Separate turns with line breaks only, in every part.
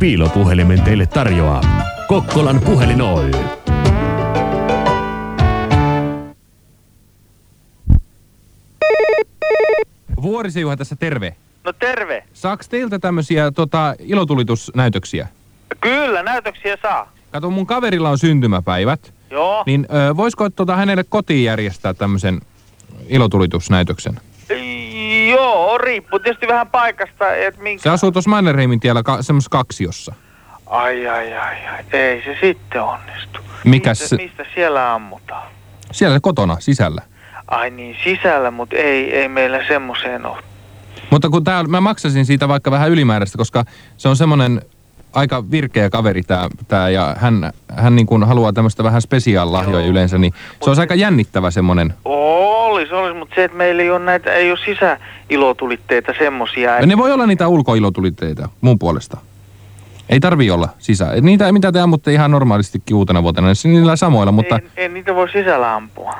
piilopuhelimen teille tarjoaa Kokkolan puhelin Oy.
Vuorisen Juha tässä terve.
No terve.
Saaks teiltä tämmösiä tota, ilotulitusnäytöksiä?
Kyllä, näytöksiä saa.
Kato, mun kaverilla on syntymäpäivät.
Joo.
Niin ö, voisiko tota, hänelle kotiin järjestää tämmöisen ilotulitusnäytöksen?
Joo, riippuu tietysti vähän paikasta, että minkä...
Se asuu tuossa Mannerheimin tiellä ka- semmoisessa kaksiossa.
Ai, ai, ai, ai. Ei se sitten onnistu.
Mikäs
mistä,
se-
mistä siellä ammutaan?
Siellä kotona, sisällä.
Ai niin, sisällä, mutta ei, ei meillä semmoiseen ole.
Mutta kun tää, mä maksasin siitä vaikka vähän ylimääräistä, koska se on semmoinen aika virkeä kaveri tää, tää ja hän, hän niin kuin haluaa tämmöistä vähän spesiaallahjoja yleensä, niin se olisi aika jännittävä semmoinen.
Olis, olis, mutta se, että meillä ei ole näitä, ei ole sisäilotulitteita semmosia.
Ja ne voi olla niitä ulkoilotulitteita mun puolesta. Ei tarvi olla sisä. Niitä, mitä te ammutte ihan normaalistikin uutena vuotena, niin niillä samoilla, mutta,
Ei, ei niitä voi sisällä ampua.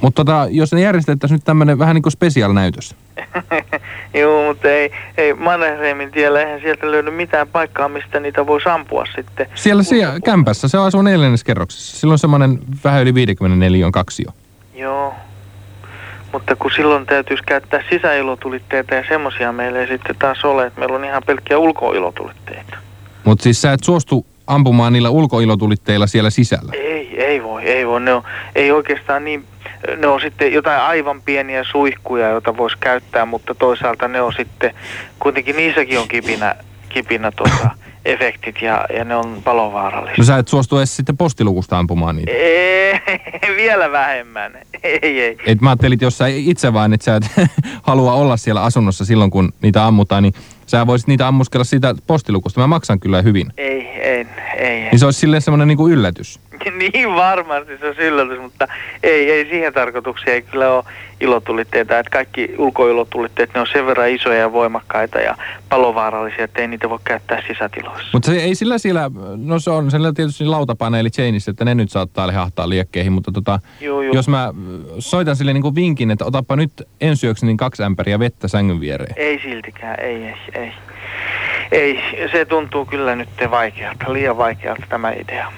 mutta tota, jos ne järjestettäisiin nyt tämmöinen vähän niin kuin special-näytös.
Joo, mutta ei, ei Mannerheimin tiellä, eihän sieltä löydy mitään paikkaa, mistä niitä voi ampua sitten.
Siellä, siellä kämpässä, se asuu neljänneskerroksessa. Sillä on semmoinen vähän yli 54 kaksio.
Joo. Mutta kun silloin täytyisi käyttää sisäilotulitteita ja semmosia meillä ei sitten taas ole, että meillä on ihan pelkkiä ulkoilotulitteita.
Mutta siis sä et suostu ampumaan niillä ulkoilotulitteilla siellä sisällä.
Ei, ei voi, ei voi. Ne on, ei oikeastaan niin, ne on sitten jotain aivan pieniä suihkuja, joita voisi käyttää, mutta toisaalta ne on sitten, kuitenkin niissäkin on kipinä, kipinä tuota, efektit ja, ja ne on palovaarallisia.
No sä et suostu edes sitten postilukusta ampumaan niitä.
Ei, vielä vähemmän. Ei, ei.
Et mä ajattelin, että jos sä itse vaan, että sä et halua olla siellä asunnossa silloin, kun niitä ammutaan, niin sä voisit niitä ammuskella siitä postilukusta. Mä maksan kyllä hyvin.
Ei, ei, ei.
Niin se olisi silleen semmoinen niinku yllätys.
Niin varmasti se on yllätys, mutta ei, ei siihen tarkoitukseen ei kyllä ole ilotulitteita. Että kaikki ulkoilotulitteet, ne on sen verran isoja ja voimakkaita ja palovaarallisia, että ei niitä voi käyttää sisätiloissa.
Mutta se ei sillä siellä, no se on sillä tietysti lautapaneeli chainissa, että ne nyt saattaa lehahtaa liekkeihin, mutta tota,
Joo, joo.
jos mä soitan sille niinku vinkin, että otapa nyt ensi niin kaksi ämpäriä vettä sängyn viereen.
Ei siltikään, ei, ei, ei. Ei, se tuntuu kyllä nyt vaikealta, liian vaikealta tämä idea.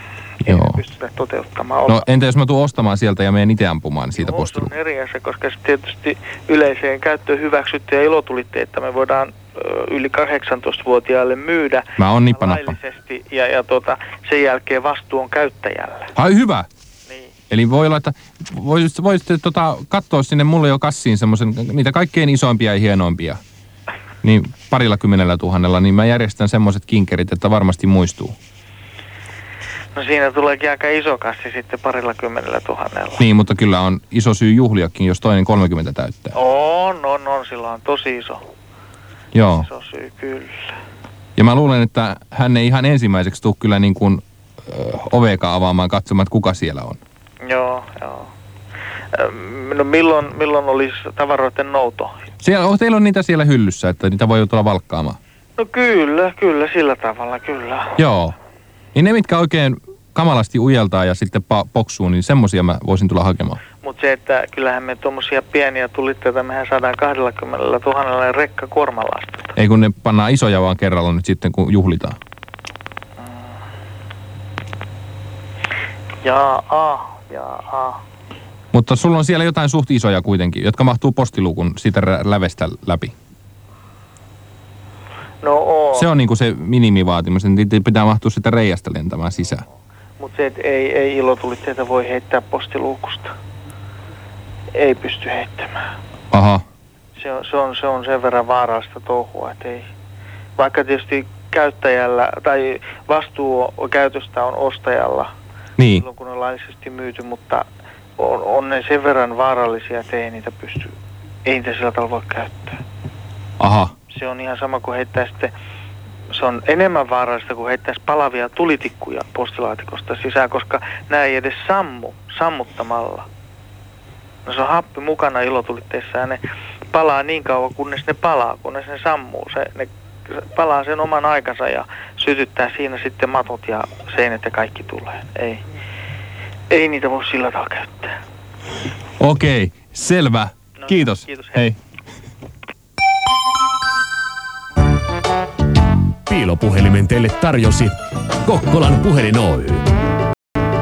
Ei
Joo.
pystytä toteuttamaan.
No entä jos mä tuun ostamaan sieltä ja menen itse ampumaan niin siitä
No,
postilukusta?
se on eri asia, koska se tietysti yleiseen käyttöön hyväksyttyjä ilotulitteita me voidaan yli 18-vuotiaille myydä
Mä nippanappa.
laillisesti ja, ja tota, sen jälkeen vastuu on käyttäjällä.
Ai hyvä!
Niin.
Eli voi olla, että voisitte, voisitte tota, katsoa sinne mulle jo kassiin semmoisen, niitä kaikkein isoimpia ja hienoimpia. Niin parilla kymmenellä tuhannella, niin mä järjestän semmoiset kinkerit, että varmasti muistuu.
No siinä tuleekin aika iso kassi sitten parilla kymmenellä tuhannella.
Niin, mutta kyllä on iso syy juhliakin, jos toinen 30 täyttää.
On, on, on, sillä on tosi iso,
Joo.
iso syy, kyllä.
Ja mä luulen, että hän ei ihan ensimmäiseksi tule kyllä niin kuin ö, oveeka avaamaan katsomaan, että kuka siellä on.
Joo, joo. No milloin, milloin olisi tavaroiden nouto?
Siellä, oh, teillä on niitä siellä hyllyssä, että niitä voi tulla valkkaamaan.
No kyllä, kyllä, sillä tavalla, kyllä.
Joo. Niin ne, mitkä oikein kamalasti ujeltaa ja sitten pa- poksuu, niin semmosia mä voisin tulla hakemaan.
Mutta se, että kyllähän me tuommoisia pieniä tulitteita, mehän saadaan 20 000 rekka kuormalastetta.
Ei kun ne pannaan isoja vaan kerralla nyt sitten, kun juhlitaan.
Jaa, a, jaa, a.
Mutta sulla on siellä jotain suht isoja kuitenkin, jotka mahtuu postilukun siitä lävestä läpi.
No oo,
Se on niinku se minimivaatimus, että niitä pitää mahtua sitä reiästä lentämään sisään.
mutta se, että ei, ei ilotulitteita voi heittää postiluukusta. Ei pysty heittämään.
Aha.
Se on, se on, se on sen verran vaarallista touhua, että ei. Vaikka tietysti käyttäjällä, tai vastuu käytöstä on ostajalla,
Niin.
silloin kun on laillisesti myyty, mutta on, on ne sen verran vaarallisia, että ei niitä pysty, ei niitä sillä tavalla voi käyttää.
Aha.
Se on ihan sama kuin heittää sitten, se on enemmän vaarallista kuin heittäisi palavia tulitikkuja postilaatikosta sisään, koska nämä ei edes sammu sammuttamalla. No se on happi mukana ilotulitteissa ja ne palaa niin kauan, kunnes ne palaa, kunnes ne sammuu. Se, ne palaa sen oman aikansa ja sytyttää siinä sitten matot ja seinät ja kaikki tulee. Ei, ei niitä voi sillä tavalla käyttää.
Okei, selvä.
No,
Kiitos.
kiitos, hei.
Hei.
piilopuhelimen teille tarjosi Kokkolan puhelin Oy.